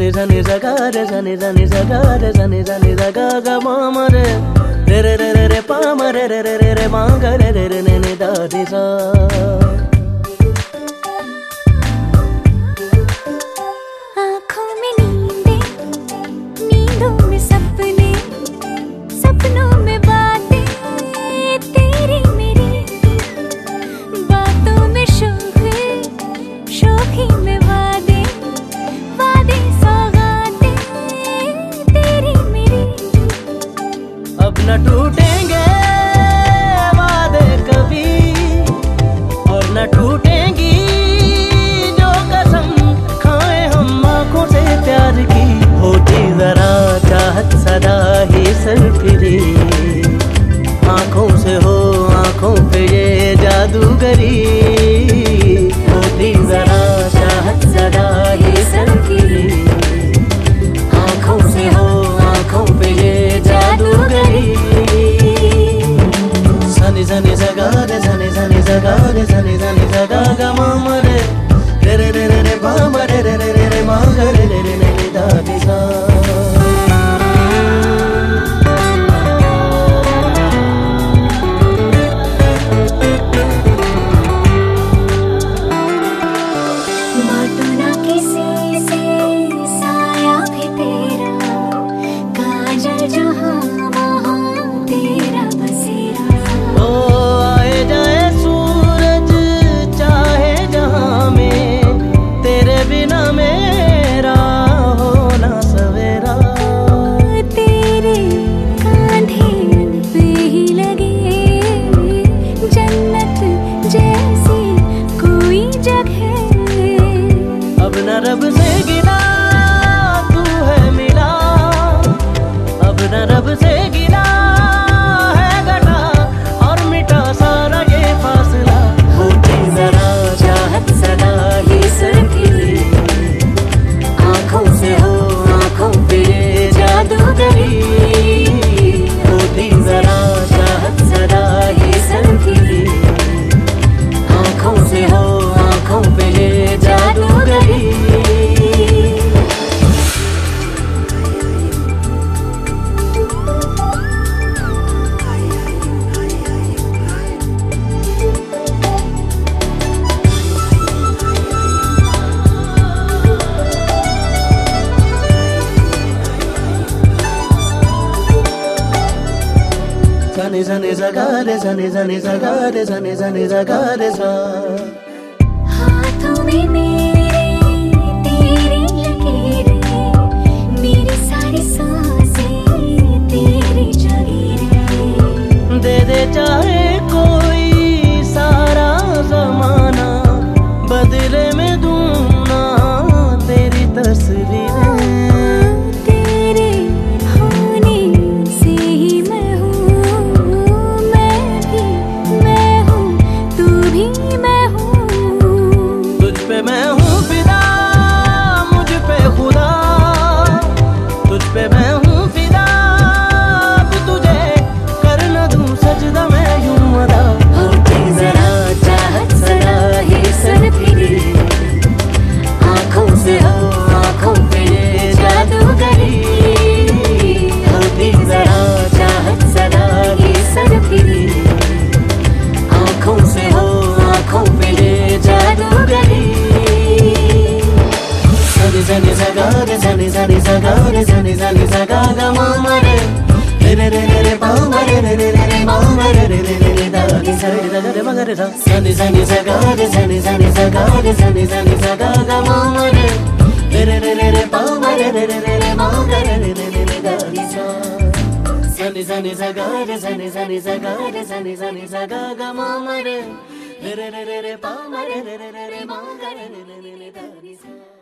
जगारी जगार re re re गा मा पामर पामर मा टूटेंगे वादे कभी, और न टूटेंगी जो कसम। खाए हम आँखों से प्यार की, होती जरा चाहत सदा ही सर फिरी। आँखों से हो, आँखों पे ये जादूगरी। dale, dale. zani zani zagare zani zani zagare zani zani zagare सा हाथों में मेरे तेरी लकीरें मेरी सारी साँसें तेरी जगीरें दे दे चाहे कोई zani zagare zani zani zagare zani zani zagaga mamare re re re re re pa mare re re re re mangare ne ne ne ne